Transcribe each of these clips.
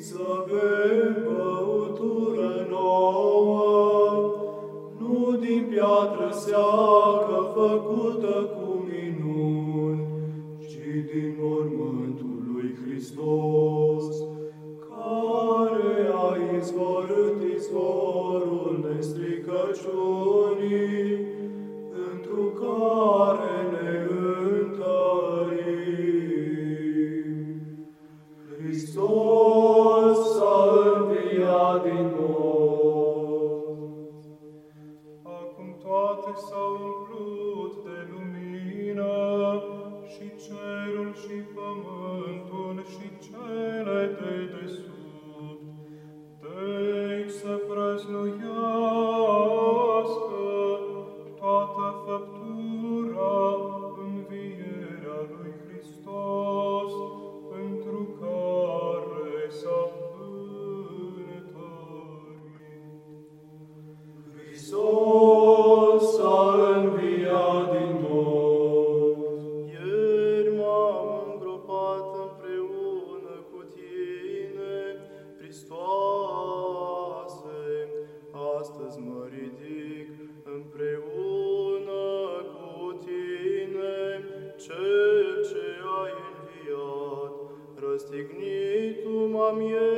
să bem băutură nouă, nu din piatră seacă făcută cu minuni, ci din mormântul lui Hristos, care a izvorât izvorul nestricăciunii, Stignitum amie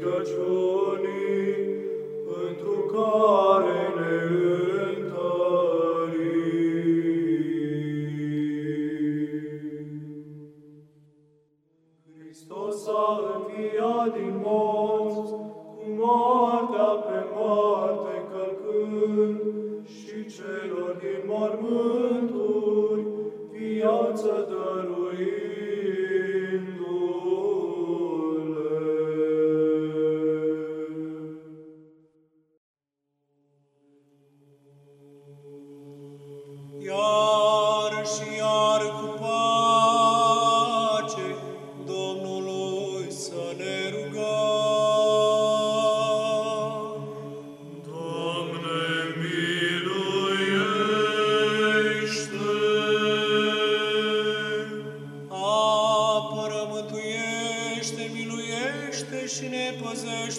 Gacho.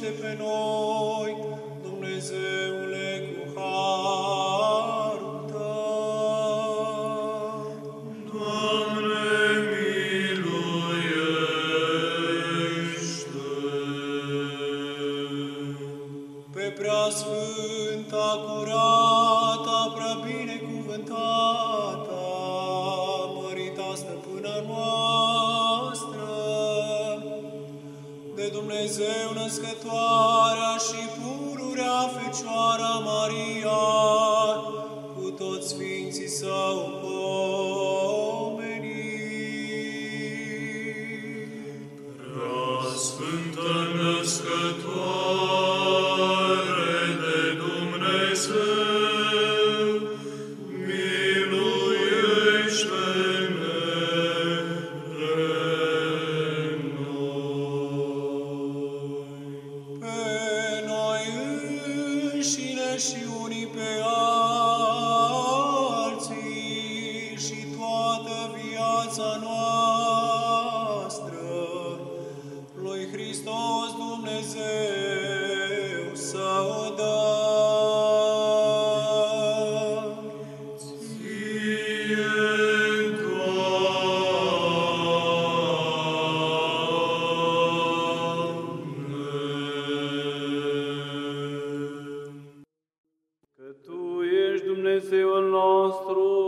miluiește. Dumnezeu născătoarea și pururea Fecioara Maria, cu toți Sfinții Său, viața noastră, lui Hristos Dumnezeu să o Dumnezeu nostru,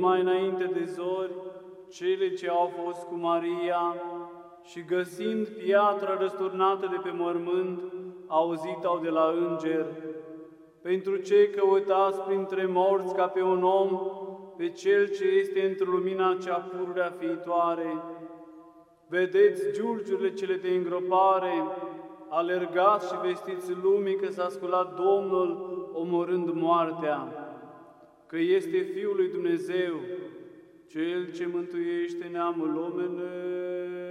Mai înainte de zori cele ce au fost cu Maria și găsind piatra răsturnată de pe mormânt, auzit-au de la înger, pentru ce căutați printre morți ca pe un om, pe cel ce este într lumina cea pururea fiitoare. Vedeți giurgiurile cele de îngropare, alergați și vestiți lumii că s-a sculat Domnul omorând moartea, că este Fiul lui Dumnezeu, Cel ce mântuiește neamul omenesc.